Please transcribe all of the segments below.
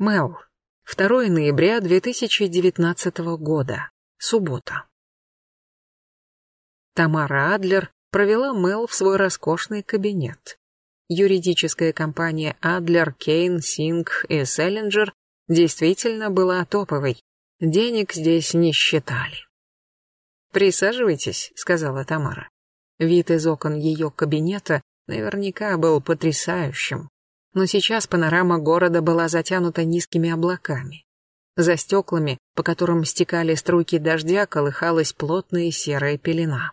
Мел. 2 ноября 2019 года. Суббота. Тамара Адлер провела Мел в свой роскошный кабинет. Юридическая компания Адлер, Кейн, Синг и Селлинджер действительно была топовой. Денег здесь не считали. «Присаживайтесь», — сказала Тамара. Вид из окон ее кабинета наверняка был потрясающим, но сейчас панорама города была затянута низкими облаками. За стеклами, по которым стекали струйки дождя, колыхалась плотная серая пелена.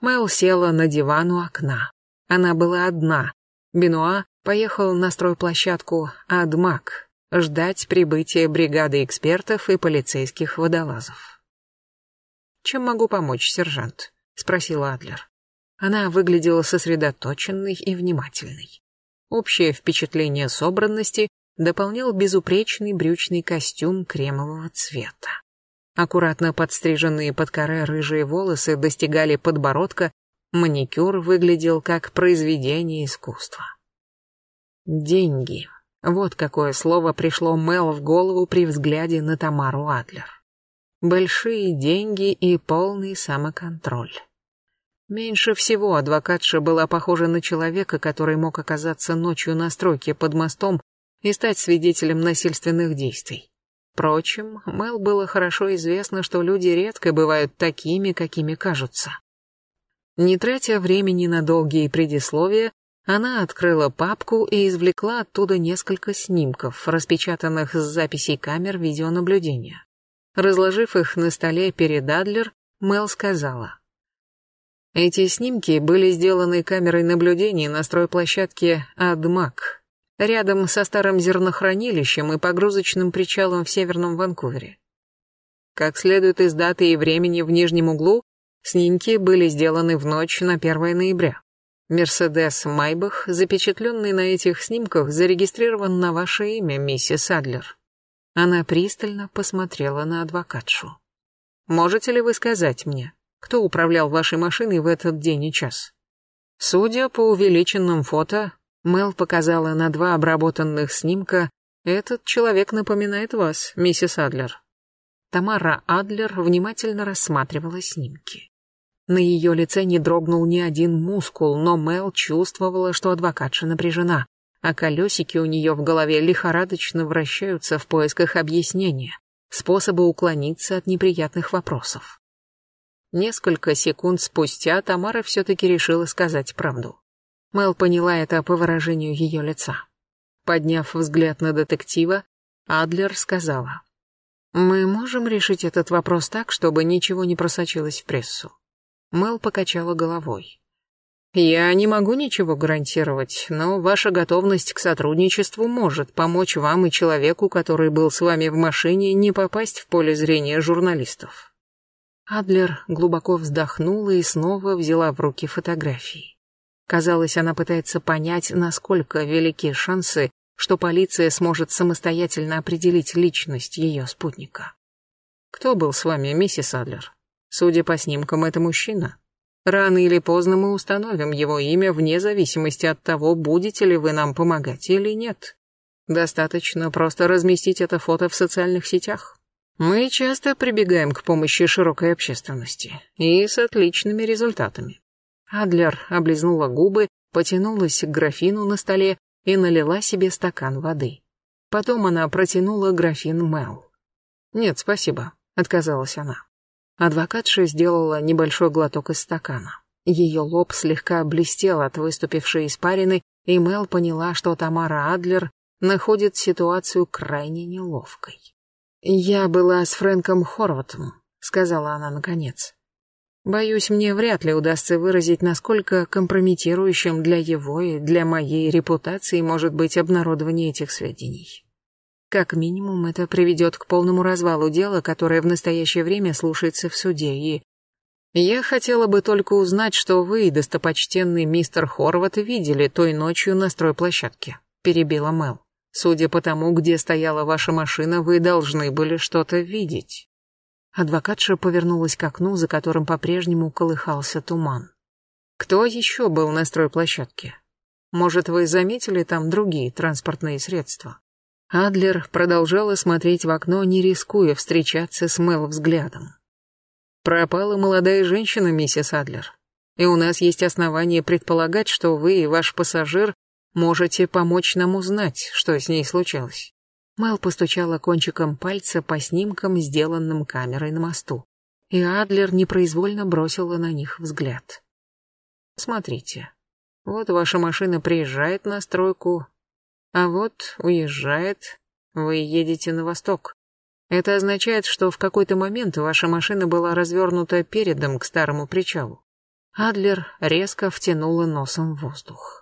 Мэл села на диван у окна. Она была одна. Бенуа поехал на стройплощадку «Адмак» ждать прибытия бригады экспертов и полицейских водолазов. «Чем могу помочь, сержант?» — спросила Адлер. Она выглядела сосредоточенной и внимательной. Общее впечатление собранности дополнял безупречный брючный костюм кремового цвета. Аккуратно подстриженные под коре рыжие волосы достигали подбородка, маникюр выглядел как произведение искусства. Деньги. Вот какое слово пришло Мел в голову при взгляде на Тамару Адлер. Большие деньги и полный самоконтроль. Меньше всего адвокатша была похожа на человека, который мог оказаться ночью на стройке под мостом и стать свидетелем насильственных действий. Впрочем, Мэл было хорошо известно, что люди редко бывают такими, какими кажутся. Не тратя времени на долгие предисловия, она открыла папку и извлекла оттуда несколько снимков, распечатанных с записей камер видеонаблюдения. Разложив их на столе перед Адлер, Мэл сказала. Эти снимки были сделаны камерой наблюдения на стройплощадке «Адмак», рядом со старым зернохранилищем и погрузочным причалом в Северном Ванкувере. Как следует из даты и времени в нижнем углу, снимки были сделаны в ночь на 1 ноября. Мерседес Майбах, запечатленный на этих снимках, зарегистрирован на ваше имя, миссис Адлер. Она пристально посмотрела на адвокатшу. Можете ли вы сказать мне, кто управлял вашей машиной в этот день и час? Судя по увеличенным фото, Мел показала на два обработанных снимка. «Этот человек напоминает вас, миссис Адлер». Тамара Адлер внимательно рассматривала снимки. На ее лице не дрогнул ни один мускул, но Мел чувствовала, что адвокатша напряжена, а колесики у нее в голове лихорадочно вращаются в поисках объяснения, способа уклониться от неприятных вопросов. Несколько секунд спустя Тамара все-таки решила сказать правду. Мэл поняла это по выражению ее лица. Подняв взгляд на детектива, Адлер сказала. «Мы можем решить этот вопрос так, чтобы ничего не просочилось в прессу?» Мэл покачала головой. «Я не могу ничего гарантировать, но ваша готовность к сотрудничеству может помочь вам и человеку, который был с вами в машине, не попасть в поле зрения журналистов». Адлер глубоко вздохнула и снова взяла в руки фотографии. Казалось, она пытается понять, насколько велики шансы, что полиция сможет самостоятельно определить личность ее спутника. «Кто был с вами, миссис Адлер?» «Судя по снимкам, это мужчина. Рано или поздно мы установим его имя вне зависимости от того, будете ли вы нам помогать или нет. Достаточно просто разместить это фото в социальных сетях. Мы часто прибегаем к помощи широкой общественности, и с отличными результатами. Адлер облизнула губы, потянулась к графину на столе и налила себе стакан воды. Потом она протянула графин Мел. «Нет, спасибо», — отказалась она. Адвокатша сделала небольшой глоток из стакана. Ее лоб слегка блестел от выступившей испарины, и Мел поняла, что Тамара Адлер находит ситуацию крайне неловкой. «Я была с Фрэнком Хорватом», — сказала она наконец. Боюсь, мне вряд ли удастся выразить, насколько компрометирующим для его и для моей репутации может быть обнародование этих сведений. Как минимум, это приведет к полному развалу дела, которое в настоящее время слушается в суде, и... Я хотела бы только узнать, что вы, достопочтенный мистер Хорват, видели той ночью на стройплощадке, перебила Мел. Судя по тому, где стояла ваша машина, вы должны были что-то видеть. Адвокатша повернулась к окну, за которым по-прежнему колыхался туман. Кто еще был на стройплощадке? Может, вы заметили там другие транспортные средства? Адлер продолжала смотреть в окно, не рискуя встречаться с Мел взглядом. «Пропала молодая женщина, миссис Адлер, и у нас есть основания предполагать, что вы и ваш пассажир можете помочь нам узнать, что с ней случилось». Мел постучала кончиком пальца по снимкам, сделанным камерой на мосту, и Адлер непроизвольно бросила на них взгляд. «Смотрите, вот ваша машина приезжает на стройку, а вот уезжает, вы едете на восток. Это означает, что в какой-то момент ваша машина была развернута передом к старому причалу. Адлер резко втянула носом в воздух.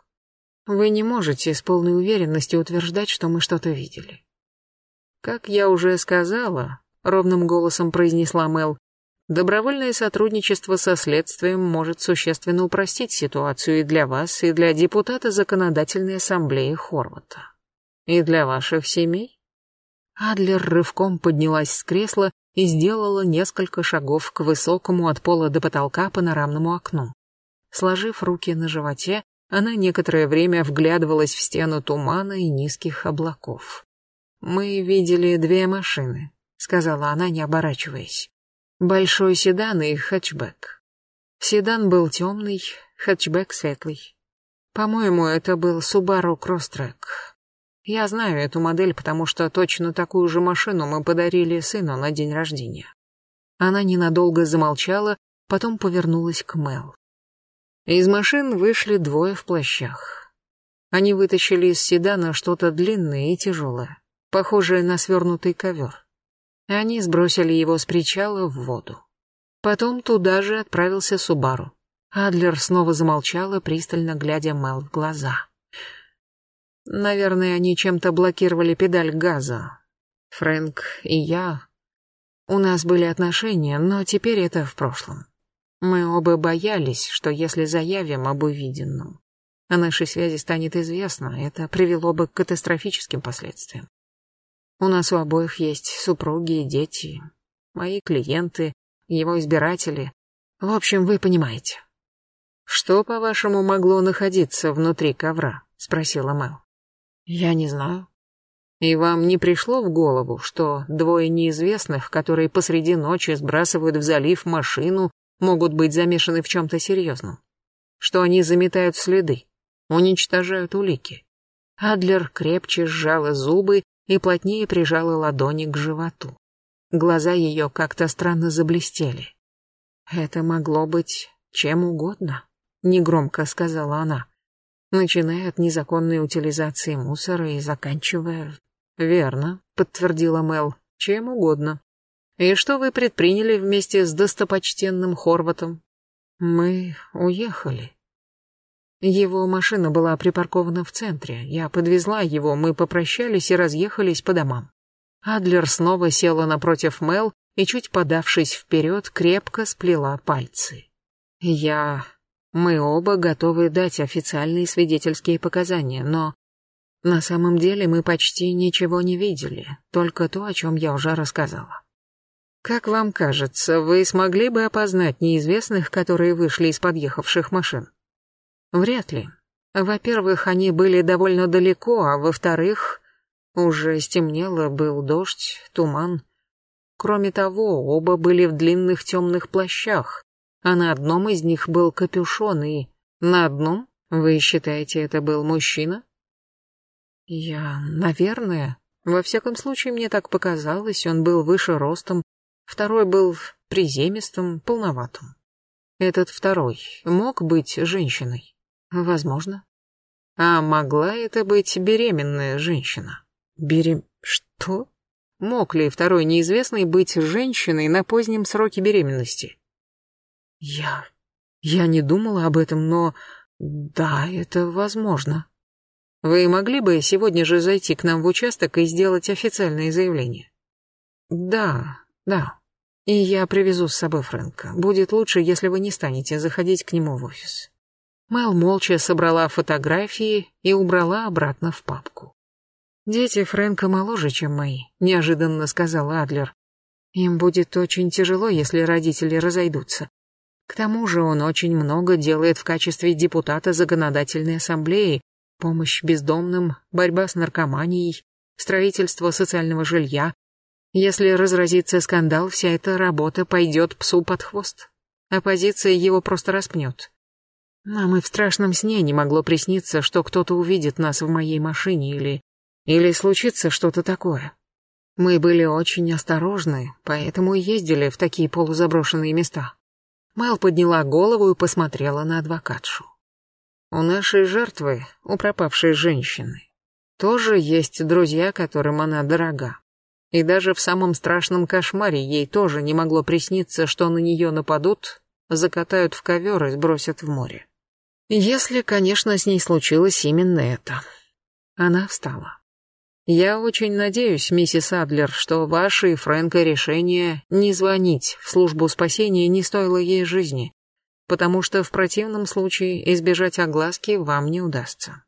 Вы не можете с полной уверенностью утверждать, что мы что-то видели. Как я уже сказала, ровным голосом произнесла Мел, добровольное сотрудничество со следствием может существенно упростить ситуацию и для вас, и для депутата законодательной ассамблеи Хорвата. И для ваших семей? Адлер рывком поднялась с кресла и сделала несколько шагов к высокому от пола до потолка панорамному окну. Сложив руки на животе, она некоторое время вглядывалась в стену тумана и низких облаков. «Мы видели две машины», — сказала она, не оборачиваясь. «Большой седан и хэтчбэк. Седан был темный, хэтчбэк светлый. По-моему, это был Subaru Crosstrek. Я знаю эту модель, потому что точно такую же машину мы подарили сыну на день рождения. Она ненадолго замолчала, потом повернулась к Мел. Из машин вышли двое в плащах. Они вытащили из седана что-то длинное и тяжелое, похожее на свернутый ковер. Они сбросили его с причала в воду. Потом туда же отправился Субару. Адлер снова замолчала, пристально глядя Мел в глаза. Наверное, они чем-то блокировали педаль газа. Фрэнк и я... У нас были отношения, но теперь это в прошлом. Мы оба боялись, что если заявим об увиденном, о нашей связи станет известно, это привело бы к катастрофическим последствиям. У нас у обоих есть супруги и дети, мои клиенты, его избиратели. В общем, вы понимаете. «Что, по-вашему, могло находиться внутри ковра?» — спросила Мэл. Я не знаю. И вам не пришло в голову, что двое неизвестных, которые посреди ночи сбрасывают в залив машину, могут быть замешаны в чем-то серьезном? Что они заметают следы, уничтожают улики? Адлер крепче сжала зубы и плотнее прижала ладони к животу. Глаза ее как-то странно заблестели. «Это могло быть чем угодно», — негромко сказала она начиная от незаконной утилизации мусора и заканчивая... Верно, подтвердила Мел, чем угодно. И что вы предприняли вместе с достопочтенным Хорватом? Мы уехали. Его машина была припаркована в центре. Я подвезла его, мы попрощались и разъехались по домам. Адлер снова села напротив Мел и, чуть подавшись вперед, крепко сплела пальцы. Я мы оба готовы дать официальные свидетельские показания, но на самом деле мы почти ничего не видели, только то, о чем я уже рассказала. Как вам кажется, вы смогли бы опознать неизвестных, которые вышли из подъехавших машин? Вряд ли. Во-первых, они были довольно далеко, а во-вторых, уже стемнело, был дождь, туман. Кроме того, оба были в длинных темных плащах, а на одном из них был капюшон, и... На одном? Вы считаете, это был мужчина? Я... наверное. Во всяком случае, мне так показалось, он был выше ростом, второй был приземистым, полноватым. Этот второй мог быть женщиной? Возможно. А могла это быть беременная женщина? Берем... что? Мог ли второй неизвестный быть женщиной на позднем сроке беременности? Я... я не думала об этом, но... Да, это возможно. Вы могли бы сегодня же зайти к нам в участок и сделать официальное заявление? Да, да. И я привезу с собой Фрэнка. Будет лучше, если вы не станете заходить к нему в офис. Мэл молча собрала фотографии и убрала обратно в папку. «Дети Фрэнка моложе, чем мои», — неожиданно сказал Адлер. «Им будет очень тяжело, если родители разойдутся. К тому же он очень много делает в качестве депутата законодательной ассамблеи, помощь бездомным, борьба с наркоманией. строительство социального жилья. Если разразится скандал, вся эта работа пойдет псу под хвост. Оппозиция его просто распнет. Нам и в страшном сне не могло присниться, что кто-то увидит нас в моей машине или... Или случится что-то такое. Мы были очень осторожны, поэтому ездили в такие полузаброшенные места. Мэл подняла голову и посмотрела на адвокатшу. У нашей жертвы, у пропавшей женщины, тоже есть друзья, которым она дорога. И даже в самом страшном кошмаре ей тоже не могло присниться, что на нее нападут, закатают в ковер и сбросят в море. Если, конечно, с ней случилось именно это. Она встала. Я очень надеюсь, миссис Адлер, что ваше и Фрэнка решение не звонить в службу спасения не стоило ей жизни, потому что в противном случае избежать огласки вам не удастся.